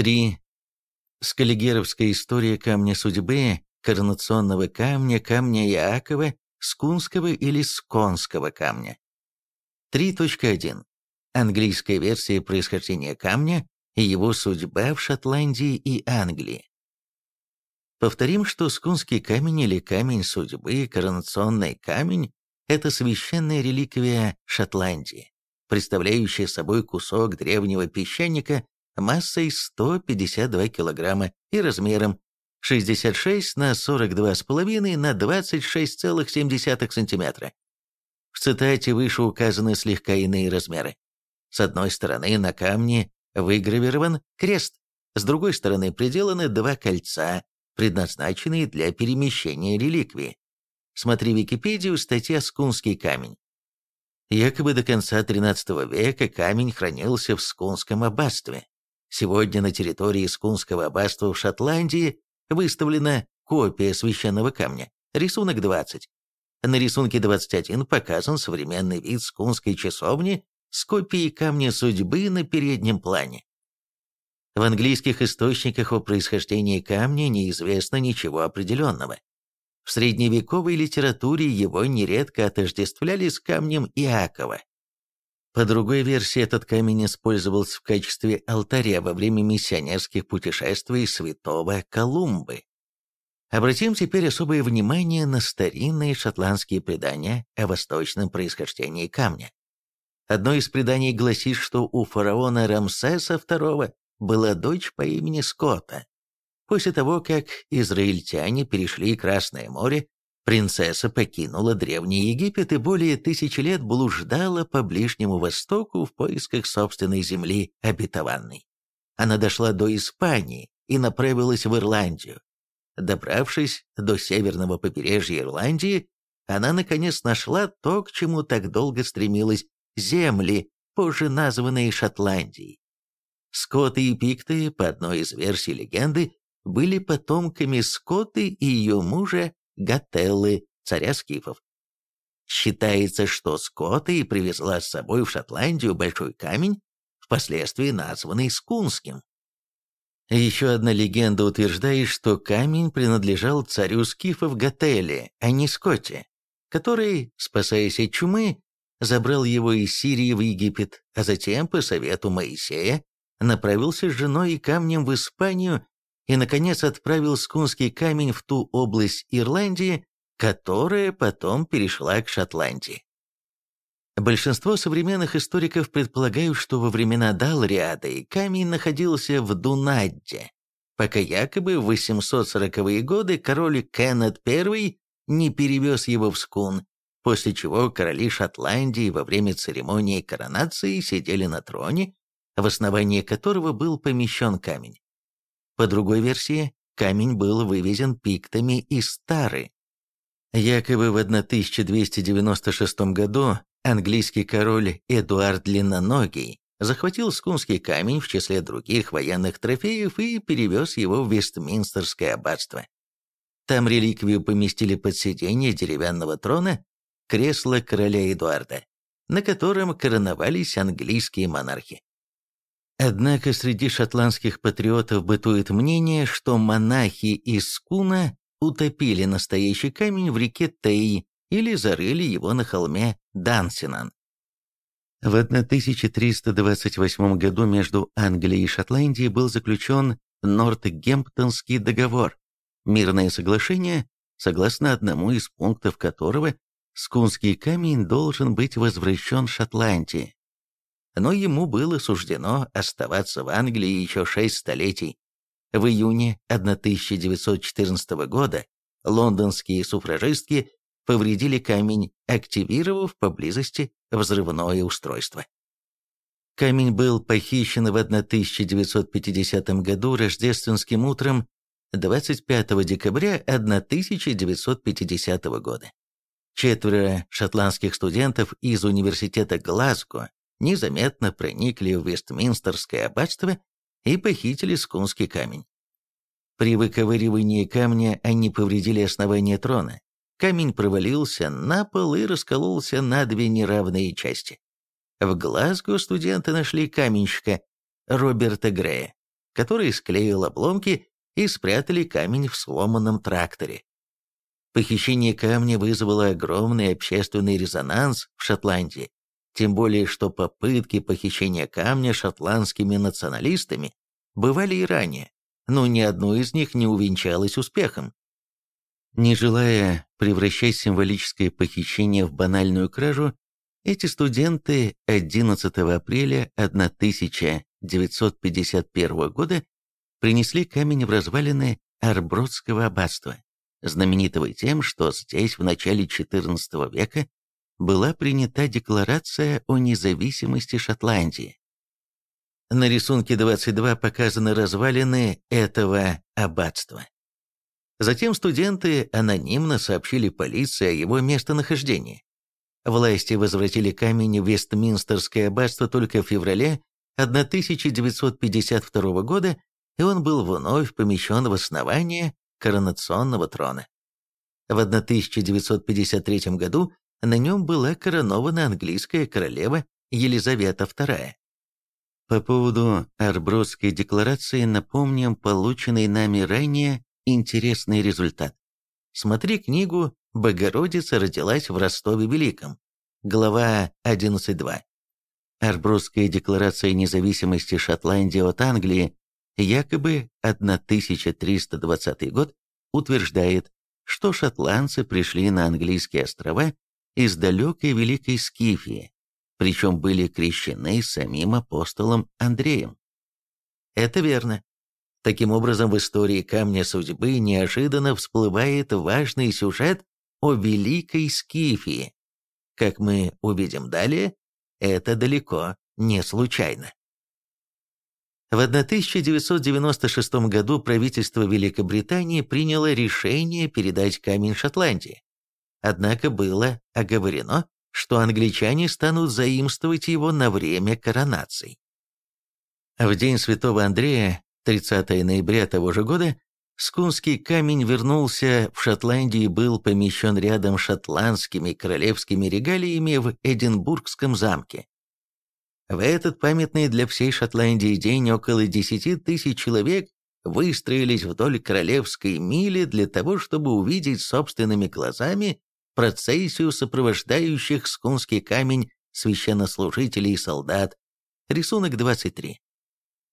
3. Скаллигеровская история камня судьбы, коронационного камня, камня Иакова, скунского или сконского камня. 3.1. Английская версия происхождения камня и его судьба в Шотландии и Англии. Повторим, что скунский камень или камень судьбы, коронационный камень – это священная реликвия Шотландии, представляющая собой кусок древнего песчаника массой 152 килограмма и размером 66 на 42,5 на 26,7 сантиметра. В цитате выше указаны слегка иные размеры. С одной стороны на камне выгравирован крест, с другой стороны приделаны два кольца, предназначенные для перемещения реликвии. Смотри Википедию, статья «Скунский камень». Якобы до конца XIII века камень хранился в Скунском аббатстве. Сегодня на территории Скунского аббатства в Шотландии выставлена копия священного камня, рисунок 20. На рисунке 21 показан современный вид скунской часовни с копией камня судьбы на переднем плане. В английских источниках о происхождении камня неизвестно ничего определенного. В средневековой литературе его нередко отождествляли с камнем Иакова. По другой версии, этот камень использовался в качестве алтаря во время миссионерских путешествий святого Колумбы. Обратим теперь особое внимание на старинные шотландские предания о восточном происхождении камня. Одно из преданий гласит, что у фараона Рамсеса II была дочь по имени Скота. После того, как израильтяне перешли Красное море, принцесса покинула Древний Египет и более тысячи лет блуждала по Ближнему Востоку в поисках собственной земли обетованной. Она дошла до Испании и направилась в Ирландию. Добравшись до северного побережья Ирландии, она наконец нашла то, к чему так долго стремилась земли, позже названные Шотландией. Скоты и пикты, по одной из версий легенды, были потомками Скоты и ее мужа Гателлы, царя скифов. Считается, что Скота и привезла с собой в Шотландию большой камень, впоследствии названный Скунским. Еще одна легенда утверждает, что камень принадлежал царю скифов Гателле, а не Скотте, который, спасаясь от чумы, забрал его из Сирии в Египет, а затем, по совету Моисея, направился с женой и камнем в Испанию и, наконец, отправил скунский камень в ту область Ирландии, которая потом перешла к Шотландии. Большинство современных историков предполагают, что во времена Далриады камень находился в Дунадде, пока якобы в 840-е годы король Кеннет I не перевез его в Скун, после чего короли Шотландии во время церемонии коронации сидели на троне, в основании которого был помещен камень. По другой версии, камень был вывезен пиктами из Тары. Якобы в 1296 году английский король Эдуард Длинноногий захватил скунский камень в числе других военных трофеев и перевез его в Вестминстерское аббатство. Там реликвию поместили под сиденье деревянного трона кресло короля Эдуарда, на котором короновались английские монархи. Однако среди шотландских патриотов бытует мнение, что монахи из Скуна утопили настоящий камень в реке Тей или зарыли его на холме Дансинан. В 1328 году между Англией и Шотландией был заключен Нортгемптонский договор, мирное соглашение, согласно одному из пунктов которого Скунский камень должен быть возвращен Шотландии. Но ему было суждено оставаться в Англии еще шесть столетий. В июне 1914 года лондонские суфражистки повредили камень, активировав поблизости взрывное устройство. Камень был похищен в 1950 году рождественским утром 25 декабря 1950 года. Четверо шотландских студентов из университета Глазго незаметно проникли в Вестминстерское аббатство и похитили скунский камень. При выковыривании камня они повредили основание трона. Камень провалился на пол и раскололся на две неравные части. В Глазго студенты нашли каменщика Роберта Грея. который склеил обломки и спрятали камень в сломанном тракторе. Похищение камня вызвало огромный общественный резонанс в Шотландии, тем более что попытки похищения камня шотландскими националистами бывали и ранее, но ни одно из них не увенчалось успехом. Не желая превращать символическое похищение в банальную кражу, эти студенты 11 апреля 1951 года принесли камень в развалины Арбродского аббатства, знаменитого тем, что здесь в начале XIV века была принята Декларация о независимости Шотландии. На рисунке 22 показаны развалины этого аббатства. Затем студенты анонимно сообщили полиции о его местонахождении. Власти возвратили камень в Вестминстерское аббатство только в феврале 1952 года, и он был вновь помещен в основание коронационного трона. В 1953 году на нем была коронована английская королева Елизавета II. По поводу Арбродской декларации напомним полученный нами ранее интересный результат. Смотри книгу «Богородица родилась в Ростове-Великом», глава 11.2. Арбродская декларация независимости Шотландии от Англии, якобы 1320 год, утверждает, что шотландцы пришли на английские острова из далекой Великой Скифии, причем были крещены самим апостолом Андреем. Это верно. Таким образом, в истории Камня Судьбы неожиданно всплывает важный сюжет о Великой Скифии. Как мы увидим далее, это далеко не случайно. В 1996 году правительство Великобритании приняло решение передать камень Шотландии. Однако было оговорено, что англичане станут заимствовать его на время коронаций. В день Святого Андрея, 30 ноября того же года, Скунский камень вернулся в Шотландию и был помещен рядом с шотландскими королевскими регалиями в Эдинбургском замке. В этот памятный для всей Шотландии день около 10 тысяч человек выстроились вдоль королевской мили для того, чтобы увидеть собственными глазами процессию сопровождающих скунский камень священнослужителей и солдат. Рисунок 23.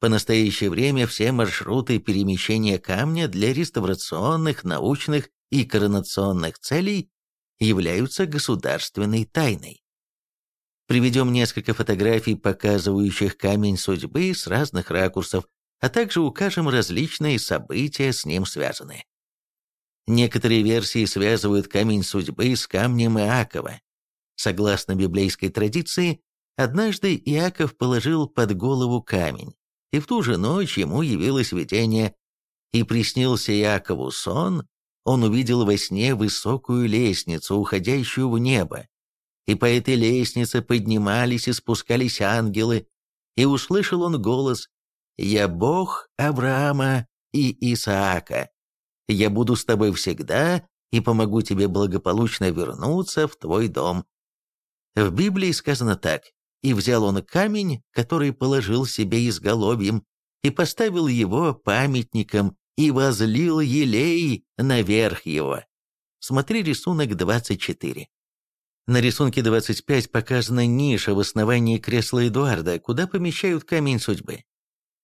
По настоящее время все маршруты перемещения камня для реставрационных, научных и коронационных целей являются государственной тайной. Приведем несколько фотографий, показывающих камень судьбы с разных ракурсов, а также укажем различные события с ним связанные. Некоторые версии связывают камень судьбы с камнем Иакова. Согласно библейской традиции, однажды Иаков положил под голову камень, и в ту же ночь ему явилось видение, и приснился Иакову сон, он увидел во сне высокую лестницу, уходящую в небо, и по этой лестнице поднимались и спускались ангелы, и услышал он голос «Я Бог Авраама и Исаака, я буду с тобой всегда и помогу тебе благополучно вернуться в твой дом». В Библии сказано так «И взял он камень, который положил себе изголовьем, и поставил его памятником, и возлил елей наверх его». Смотри рисунок 24. На рисунке 25 показана ниша в основании кресла Эдуарда, куда помещают камень судьбы.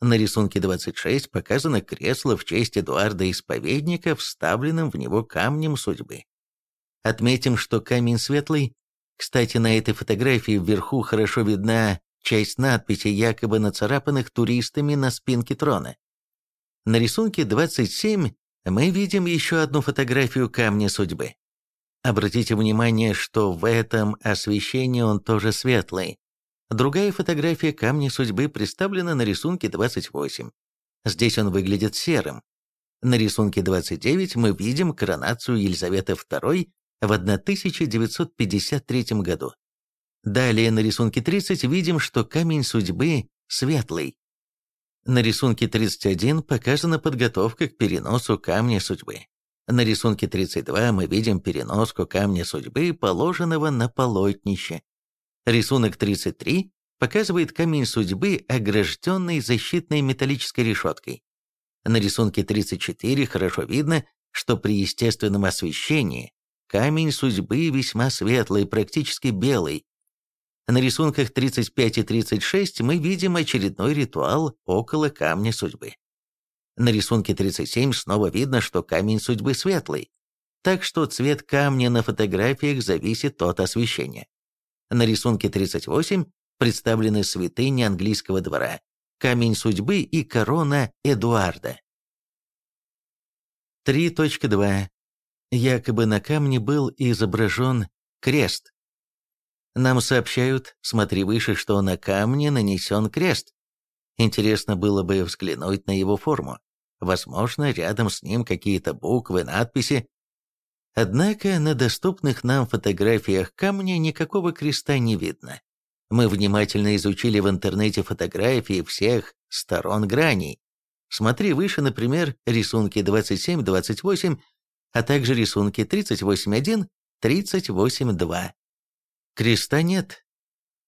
На рисунке 26 показано кресло в честь Эдуарда Исповедника, вставленным в него камнем судьбы. Отметим, что камень светлый. Кстати, на этой фотографии вверху хорошо видна часть надписи, якобы нацарапанных туристами на спинке трона. На рисунке 27 мы видим еще одну фотографию камня судьбы. Обратите внимание, что в этом освещении он тоже светлый. Другая фотография камня судьбы представлена на рисунке 28. Здесь он выглядит серым. На рисунке 29 мы видим коронацию Елизаветы II в 1953 году. Далее на рисунке 30 видим, что камень судьбы светлый. На рисунке 31 показана подготовка к переносу камня судьбы. На рисунке 32 мы видим переноску камня судьбы, положенного на полотнище. Рисунок 33 показывает камень судьбы, огражденный защитной металлической решеткой. На рисунке 34 хорошо видно, что при естественном освещении камень судьбы весьма светлый, практически белый. На рисунках 35 и 36 мы видим очередной ритуал около камня судьбы. На рисунке 37 снова видно, что камень судьбы светлый, так что цвет камня на фотографиях зависит от освещения. На рисунке 38 представлены святыни английского двора, камень судьбы и корона Эдуарда. 3.2. Якобы на камне был изображен крест. Нам сообщают, смотри выше, что на камне нанесен крест. Интересно было бы взглянуть на его форму. Возможно, рядом с ним какие-то буквы, надписи. Однако на доступных нам фотографиях камня никакого креста не видно. Мы внимательно изучили в интернете фотографии всех сторон граней. Смотри выше, например, рисунки 27-28, а также рисунки 38.1, 38.2. Креста нет.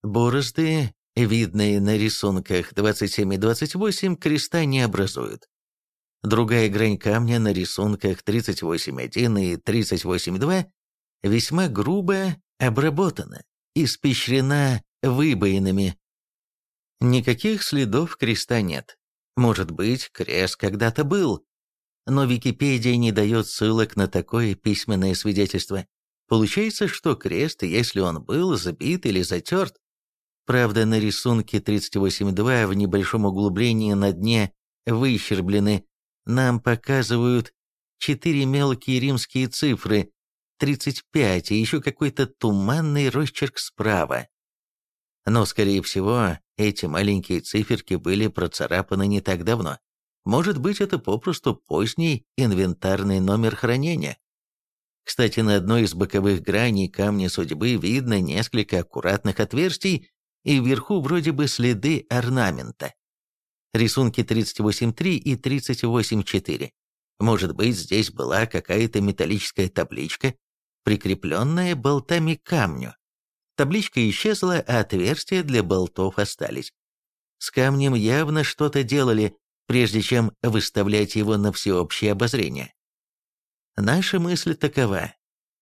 Борозды, видные на рисунках 27 и 28, креста не образуют. Другая грань камня на рисунках 38.1 и 38.2 весьма грубо обработана, испещрена выбоинами. Никаких следов креста нет. Может быть, крест когда-то был, но Википедия не дает ссылок на такое письменное свидетельство. Получается, что крест, если он был забит или затерт, правда, на рисунке 38.2 в небольшом углублении на дне выщерблены нам показывают четыре мелкие римские цифры, 35 и еще какой-то туманный росчерк справа. Но, скорее всего, эти маленькие циферки были процарапаны не так давно. Может быть, это попросту поздний инвентарный номер хранения. Кстати, на одной из боковых граней камня судьбы видно несколько аккуратных отверстий, и вверху вроде бы следы орнамента рисунки 38.3 и 38.4. Может быть, здесь была какая-то металлическая табличка, прикрепленная болтами к камню. Табличка исчезла, а отверстия для болтов остались. С камнем явно что-то делали, прежде чем выставлять его на всеобщее обозрение. Наша мысль такова.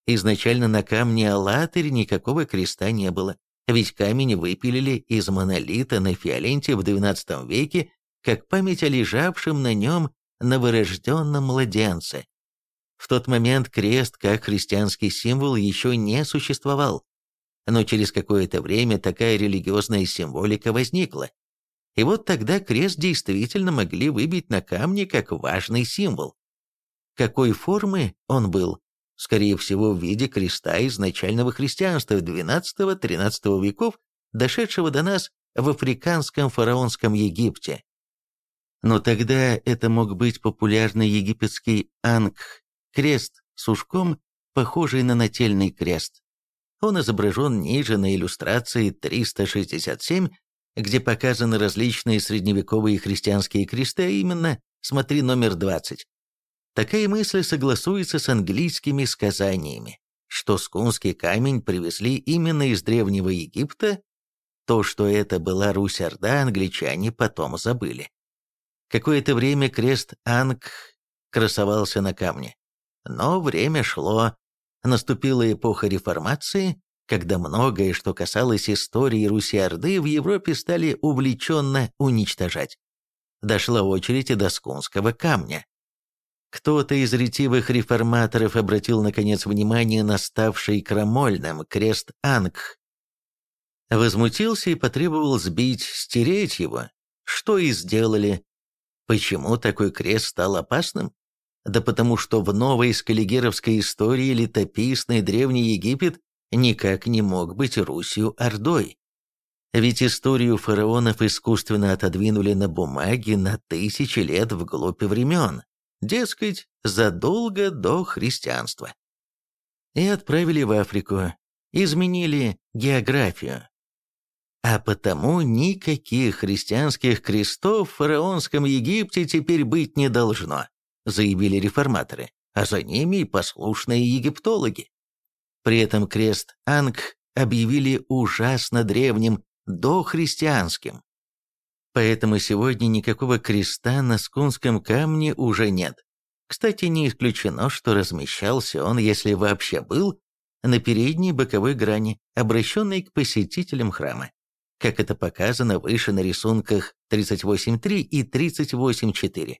Изначально на камне Алатырь никакого креста не было, ведь камень выпилили из монолита на фиоленте в XII веке как память о лежавшем на нем новорожденном младенце. В тот момент крест как христианский символ еще не существовал, но через какое-то время такая религиозная символика возникла. И вот тогда крест действительно могли выбить на камне как важный символ. Какой формы он был? Скорее всего, в виде креста изначального христианства XII-XIII веков, дошедшего до нас в африканском фараонском Египте. Но тогда это мог быть популярный египетский ангх, крест с ушком, похожий на нательный крест. Он изображен ниже на иллюстрации 367, где показаны различные средневековые христианские кресты, а именно, смотри номер 20. Такая мысль согласуется с английскими сказаниями, что скунский камень привезли именно из Древнего Египта, то, что это была Русь-Орда, англичане потом забыли. Какое-то время крест Анг красовался на камне. Но время шло. Наступила эпоха реформации, когда многое, что касалось истории Руси-Орды, в Европе стали увлеченно уничтожать. Дошла очередь и до Скунского камня. Кто-то из ретивых реформаторов обратил, наконец, внимание на ставший крамольным крест Ангх. Возмутился и потребовал сбить, стереть его, что и сделали, Почему такой крест стал опасным? Да потому что в новой скаллигеровской истории летописный Древний Египет никак не мог быть Русью-Ордой. Ведь историю фараонов искусственно отодвинули на бумаге на тысячи лет вглубь времен, дескать, задолго до христианства. И отправили в Африку, изменили географию, а потому никаких христианских крестов в фараонском Египте теперь быть не должно, заявили реформаторы, а за ними и послушные египтологи. При этом крест Анг объявили ужасно древним, дохристианским. Поэтому сегодня никакого креста на скунском камне уже нет. Кстати, не исключено, что размещался он, если вообще был, на передней боковой грани, обращенной к посетителям храма, как это показано выше на рисунках 38.3 и 38.4.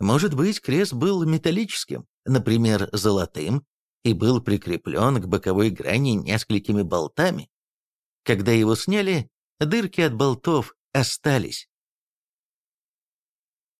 Может быть, крест был металлическим, например, золотым, и был прикреплен к боковой грани несколькими болтами. Когда его сняли, дырки от болтов остались.